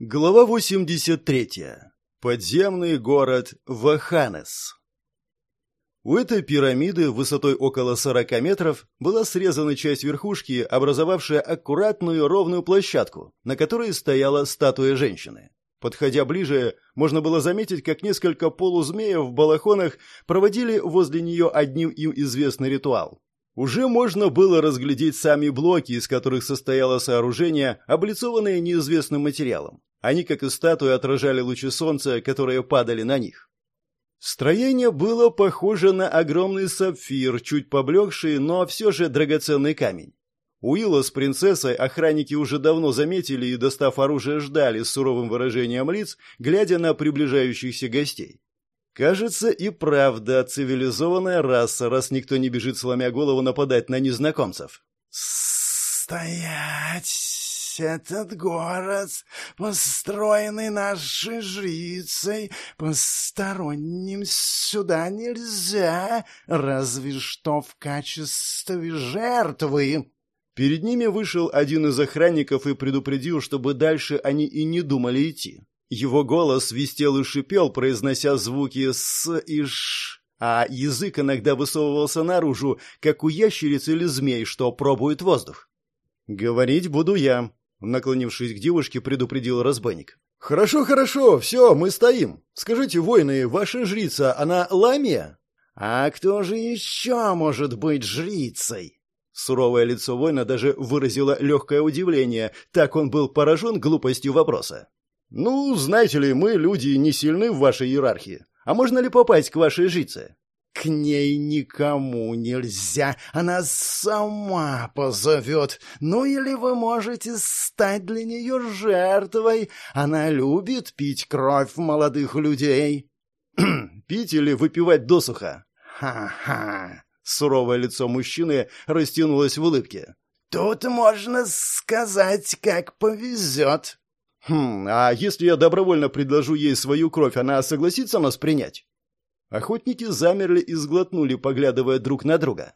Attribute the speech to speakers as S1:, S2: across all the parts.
S1: Глава 83. Подземный город Ваханес. У этой пирамиды высотой около 40 метров была срезана часть верхушки, образовавшая аккуратную ровную площадку, на которой стояла статуя женщины. Подходя ближе, можно было заметить, как несколько полузмеев в балахонах проводили возле нее одним им известный ритуал. Уже можно было разглядеть сами блоки, из которых состояло сооружение, облицованное неизвестным материалом. Они, как и статуи, отражали лучи солнца, которые падали на них. Строение было похоже на огромный сапфир, чуть поблекший, но все же драгоценный камень. Уилла с принцессой охранники уже давно заметили и, достав оружие, ждали с суровым выражением лиц, глядя на приближающихся гостей. Кажется, и правда цивилизованная раса, раз никто не бежит, сломя голову, нападать на незнакомцев.
S2: «Стоять!» этот город, построенный нашей жрицей, посторонним сюда нельзя, разве что в качестве жертвы».
S1: Перед ними вышел один из охранников и предупредил, чтобы дальше они и не думали идти. Его голос свистел и шипел, произнося звуки «с» и «ш», а язык иногда высовывался наружу, как у ящериц или змей, что пробует воздух. «Говорить буду я», Наклонившись к девушке, предупредил разбойник. «Хорошо, хорошо, все, мы стоим. Скажите, воины, ваша жрица, она ламия?»
S2: «А кто же еще может быть жрицей?»
S1: Суровое лицо воина даже выразило легкое удивление, так он был поражен глупостью вопроса. «Ну, знаете ли, мы, люди, не сильны в вашей иерархии. А можно ли попасть к вашей жрице?»
S2: К ней никому нельзя, она сама позовет. Ну или вы можете стать для нее жертвой. Она любит пить кровь молодых людей.
S1: Пить или выпивать досуха?
S2: Ха-ха.
S1: Суровое лицо мужчины растянулось в улыбке.
S2: Тут можно сказать, как повезет.
S1: Хм, а если я добровольно предложу ей свою кровь, она согласится нас принять? Охотники замерли и сглотнули, поглядывая друг на друга.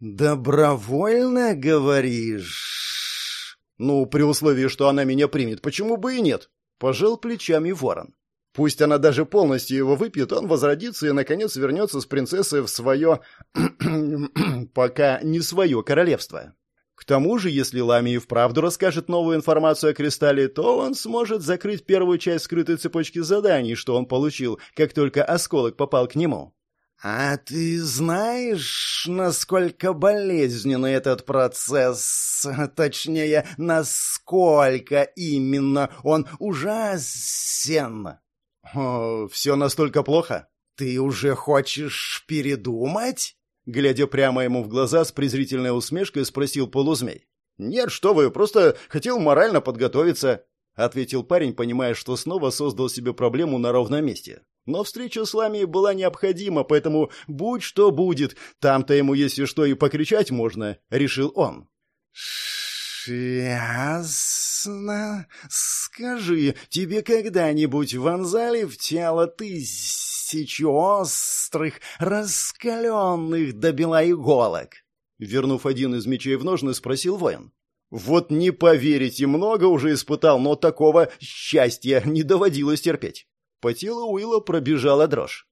S2: «Добровольно, говоришь?»
S1: «Ну, при условии, что она меня примет, почему бы и нет?» Пожал плечами ворон. Пусть она даже полностью его выпьет, он возродится и, наконец, вернется с принцессой в свое... пока не свое королевство. К тому же, если Лами и вправду расскажет новую информацию о кристалле, то он сможет закрыть первую часть скрытой цепочки заданий, что он получил, как только осколок попал к нему.
S2: «А ты знаешь, насколько болезненный этот процесс? Точнее, насколько именно он ужасен?»
S1: О, «Все настолько плохо?»
S2: «Ты уже хочешь передумать?»
S1: Глядя прямо ему в глаза с презрительной усмешкой, спросил полузмей. «Нет, что вы, просто хотел морально подготовиться», — ответил парень, понимая, что снова создал себе проблему на ровном месте. Но встреча с Ламией была необходима, поэтому будь что будет, там-то ему, если что, и покричать можно, — решил он.
S2: «Ясно. Скажи, тебе когда-нибудь вонзали в тело тысяч тысячи острых, раскаленных до бела иголок.
S1: Вернув один из мечей в ножны, спросил воин. Вот не поверите, много уже испытал, но такого счастья не доводилось терпеть. По телу Уилла пробежала дрожь.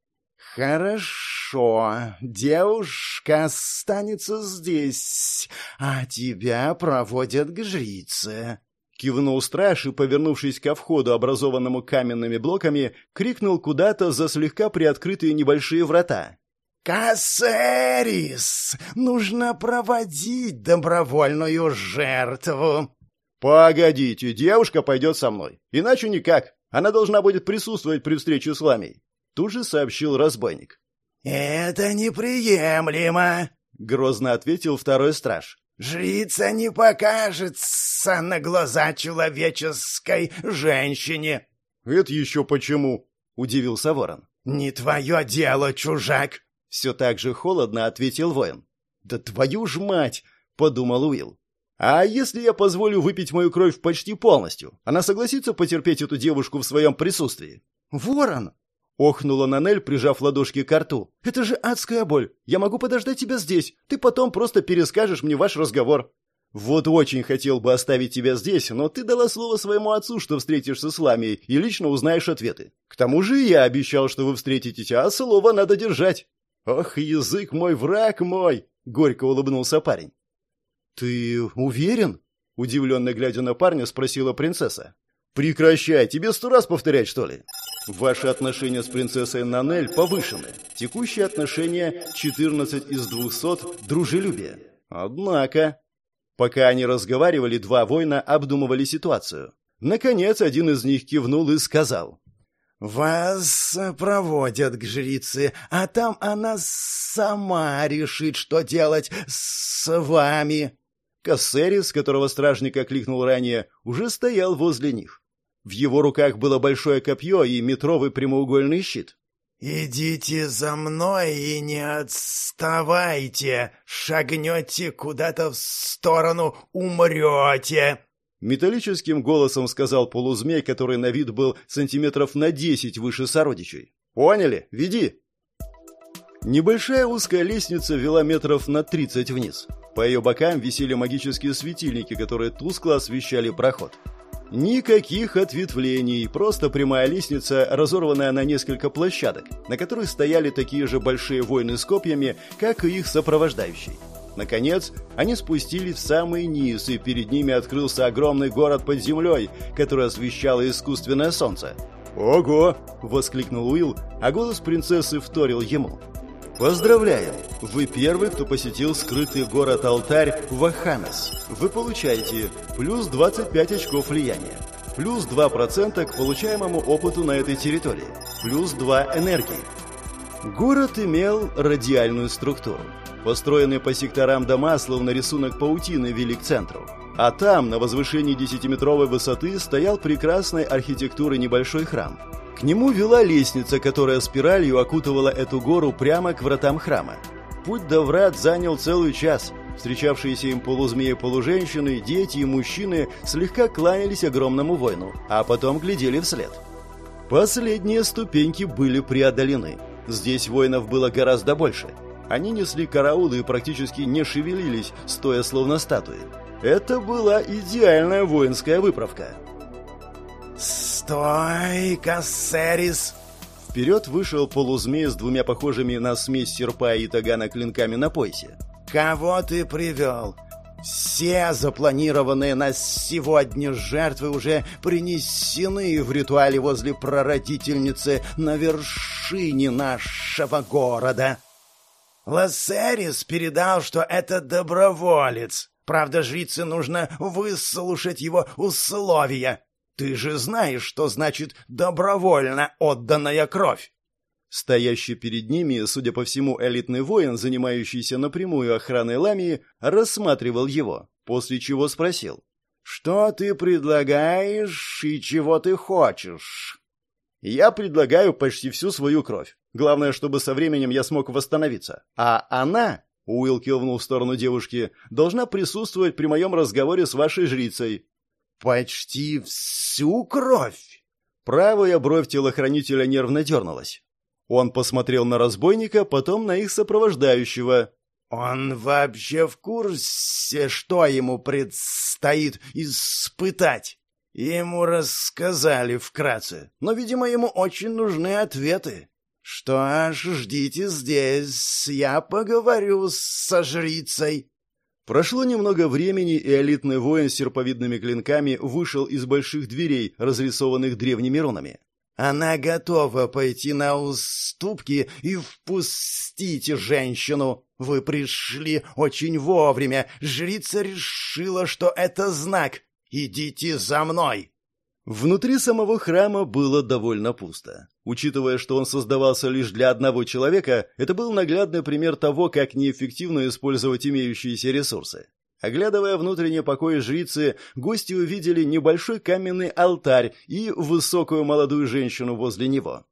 S2: «Хорошо, девушка останется здесь, а тебя проводят к жрице»,
S1: Кивнул страж и, повернувшись ко входу, образованному каменными блоками, крикнул куда-то за слегка приоткрытые небольшие врата.
S2: «Кассерис! Нужно проводить добровольную жертву!»
S1: «Погодите, девушка пойдет со мной. Иначе никак. Она должна будет присутствовать при встрече с вами», — тут же сообщил разбойник.
S2: «Это неприемлемо», — грозно ответил второй страж. Жрица не покажется на глаза человеческой женщине.
S1: — Это еще почему? — удивился ворон.
S2: — Не твое дело, чужак!
S1: — все так же холодно ответил воин. — Да твою ж мать! — подумал Уилл. «А если я позволю выпить мою кровь почти полностью? Она согласится потерпеть эту девушку в своем присутствии?»
S2: «Ворон!»
S1: Охнула Нанель, прижав ладошки к рту. «Это же адская боль! Я могу подождать тебя здесь. Ты потом просто перескажешь мне ваш разговор». Вот очень хотел бы оставить тебя здесь, но ты дала слово своему отцу, что встретишься с Ламией и лично узнаешь ответы. К тому же я обещал, что вы встретитесь, а слово надо держать. Ох, язык мой, враг мой, горько улыбнулся парень. Ты уверен? удивленно глядя на парня, спросила принцесса. Прекращай, тебе сто раз повторять, что ли? Ваши отношения с принцессой Нанель повышены. Текущие отношения 14 из 200 дружелюбие. Однако, Пока они разговаривали, два воина обдумывали ситуацию. Наконец, один из них кивнул и сказал.
S2: «Вас проводят к жрице, а там она сама решит, что делать с вами».
S1: Кассерис, которого стражник окликнул ранее, уже стоял возле них. В его руках было большое копье и метровый прямоугольный щит.
S2: «Идите за мной и не отставайте! Шагнете куда-то в сторону, умрете!»
S1: Металлическим голосом сказал полузмей, который на вид был сантиметров на десять выше сородичей. «Поняли? Веди!» Небольшая узкая лестница вела метров на тридцать вниз. По ее бокам висели магические светильники, которые тускло освещали проход. Никаких ответвлений, просто прямая лестница, разорванная на несколько площадок, на которых стояли такие же большие воины с копьями, как и их сопровождающий. Наконец, они спустились в самый низ, и перед ними открылся огромный город под землей, который освещало искусственное солнце. «Ого!» — воскликнул Уилл, а голос принцессы вторил ему. Поздравляем! Вы первый, кто посетил скрытый город-алтарь Ваханас. Вы получаете плюс 25 очков влияния, плюс 2% к получаемому опыту на этой территории, плюс 2 энергии. Город имел радиальную структуру. Построенные по секторам дома, словно рисунок паутины, вели к центру. А там, на возвышении десятиметровой высоты, стоял прекрасной архитектуры небольшой храм – к нему вела лестница, которая спиралью окутывала эту гору прямо к вратам храма. Путь до врат занял целый час. Встречавшиеся им полузмеи-полуженщины, дети и мужчины слегка кланялись огромному воину, а потом глядели вслед. Последние ступеньки были преодолены. Здесь воинов было гораздо больше. Они несли караулы и практически не шевелились, стоя словно статуи. Это была идеальная воинская выправка.
S2: «Стой, Кассерис!»
S1: Вперед вышел полузмей с двумя похожими на смесь серпа и тагана клинками на поясе.
S2: «Кого ты привел?» Все запланированные на сегодня жертвы уже принесены в ритуале возле прародительницы на вершине нашего города. Лассерис передал, что это доброволец. Правда, жрице нужно выслушать его условия. Ты же знаешь, что значит добровольно отданная кровь.
S1: Стоящий перед ними, судя по всему, элитный воин, занимающийся напрямую охраной Ламии, рассматривал его, после чего спросил. «Что ты предлагаешь и чего ты хочешь?» «Я предлагаю почти всю свою кровь. Главное, чтобы со временем я смог восстановиться. А она, — Уилл кивнул в сторону девушки, — должна присутствовать при моем разговоре с вашей жрицей.
S2: «Почти всю кровь!»
S1: Правая бровь телохранителя нервно дернулась. Он посмотрел на разбойника, потом на их сопровождающего.
S2: «Он вообще в курсе, что ему предстоит испытать?» Ему рассказали вкратце, но, видимо, ему очень нужны ответы. Что ж, ждите здесь, я поговорю со жрицей.
S1: Прошло немного времени, и элитный воин с серповидными клинками вышел из больших дверей, разрисованных древними рунами.
S2: «Она готова пойти на уступки и впустить женщину. Вы пришли очень вовремя. Жрица решила, что это знак. Идите за мной!»
S1: Внутри самого храма было довольно пусто. Учитывая, что он создавался лишь для одного человека, это был наглядный пример того, как неэффективно использовать имеющиеся ресурсы. Оглядывая внутренний покой жрицы, гости увидели небольшой каменный алтарь и высокую молодую женщину возле него.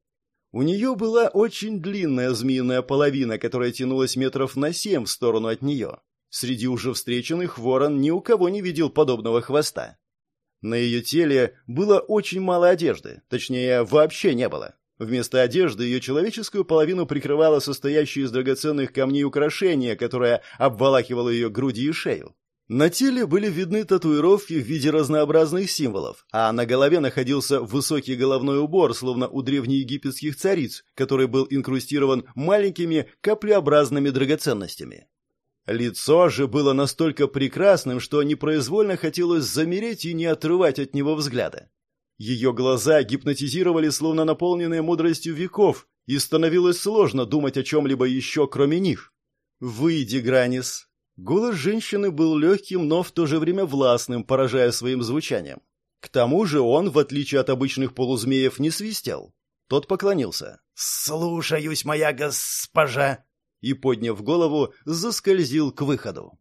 S1: У нее была очень длинная змеиная половина, которая тянулась метров на семь в сторону от нее. Среди уже встреченных ворон ни у кого не видел подобного хвоста. На ее теле было очень мало одежды, точнее, вообще не было. Вместо одежды ее человеческую половину прикрывало состоящее из драгоценных камней украшение, которое обволакивало ее груди и шею. На теле были видны татуировки в виде разнообразных символов, а на голове находился высокий головной убор, словно у древнеегипетских цариц, который был инкрустирован маленькими каплеобразными драгоценностями. Лицо же было настолько прекрасным, что непроизвольно хотелось замереть и не отрывать от него взгляда. Ее глаза гипнотизировали, словно наполненные мудростью веков, и становилось сложно думать о чем-либо еще, кроме них. «Выйди, Гранис», Голос женщины был легким, но в то же время властным, поражая своим звучанием. К тому же он, в отличие от обычных полузмеев, не свистел. Тот поклонился.
S2: «Слушаюсь, моя госпожа!»
S1: И, подняв голову, заскользил к выходу.